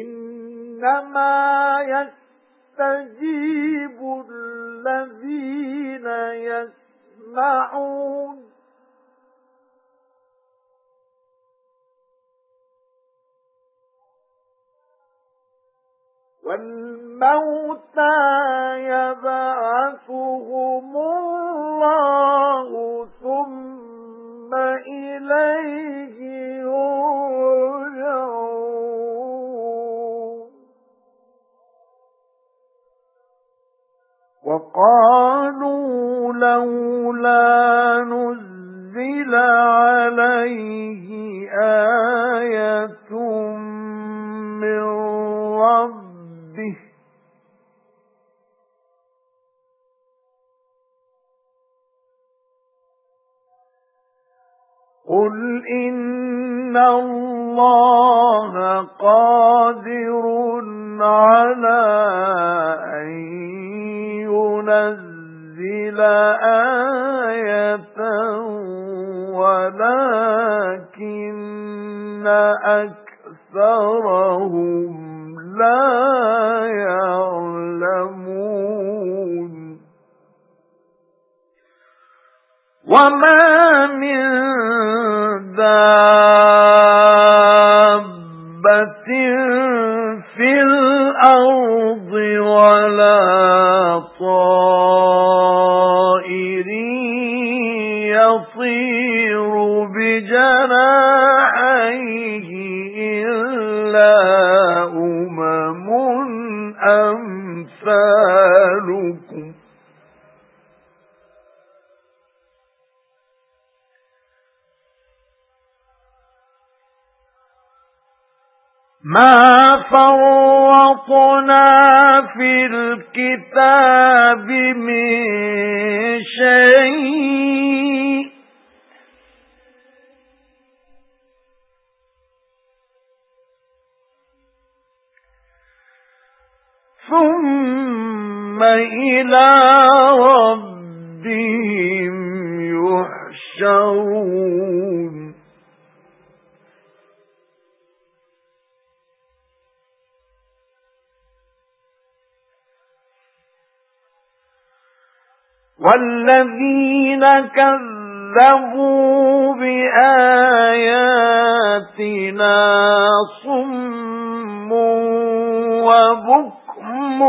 إِنَّمَا يَسْتَجِيبُ الَّذِينَ يَسْمَعُونَ. وَالْمَوْتَى يَبْعَثُهُمُ وَقَالُوا لَوْلَا نُزِّلَ عَلَيْهِ آيَةٌ مِّن رَّبِّهِ قُلْ إِنَّ اللَّهَ قَادِرٌ عَلَى يُنَزِّلَ آيَةً وَلَكِنَّ أَكْثَرَهُمْ لَا يَعْلَمُونَ. وَمَا مِن دَابَّةٍ فِي الْأَرْضِ وَلَا طَائِرٍ يَطِيرُ بِجَنَاحَيْهِ إِلَّا أَمْثَالُكُمْ. مَا فَرَّطْنَا فِي الْكِتَابِ مِنْ شَيْءٍ ثُمَّ إِلَى وَالَّذِينَ كَذَّبُوا بِآيَاتِنَا صُمٌّ وَبُكْمٌ